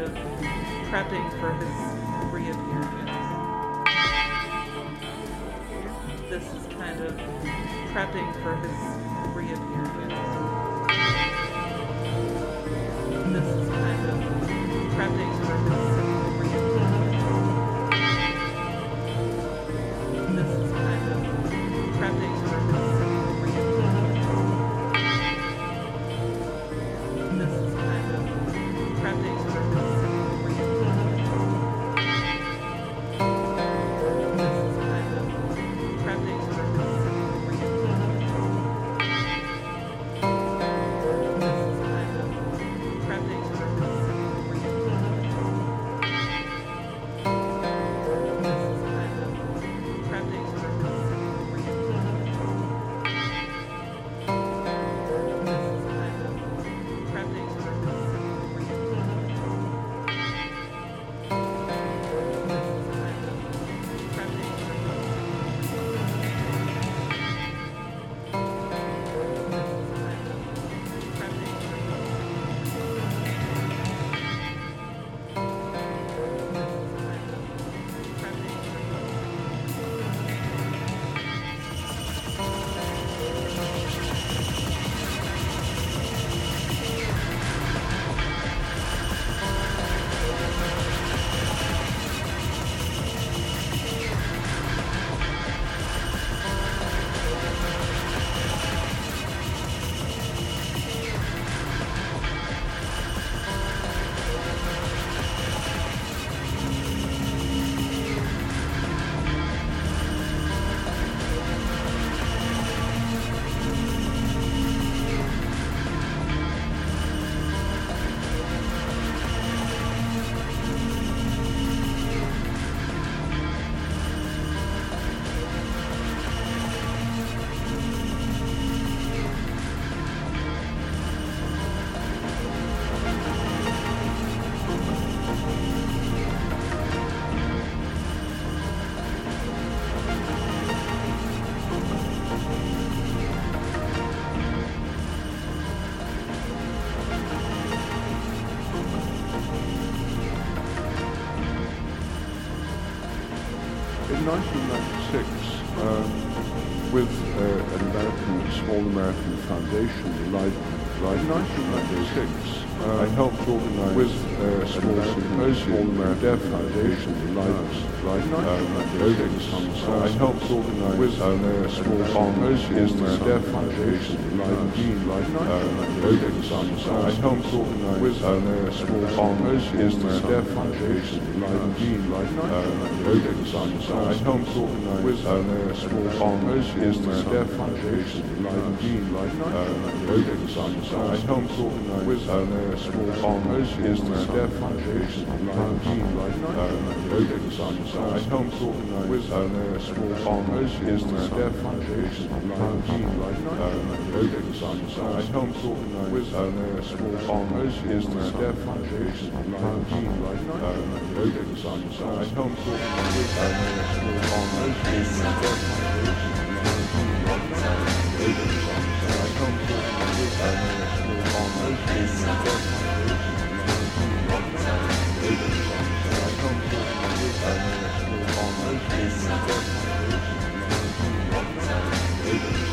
of prepping for his reappearance. This is kind of prepping for his reappearance. 1996, um, with uh, an American, small American foundation, Light, Light 1996, uh, I helped organize with uh, a small symposium, Deaf Foundation, Light, Light, uh, I helped organize with a small symposium, Deaf Foundation, Light, Light, I helped organize with a small symposium, Deaf Foundation, Light, Light, I helped organize with a small symposium, Deaf Foundation, Light, I helped organize with a small symposium, American Deaf Foundation, Light, I helped organize with a small American Deaf Foundation, Light, I helped organize with a small symposium, American Deaf Foundation, Light, I helped with a small symposium, American Deaf Foundation, Thank you. Those being Thank you.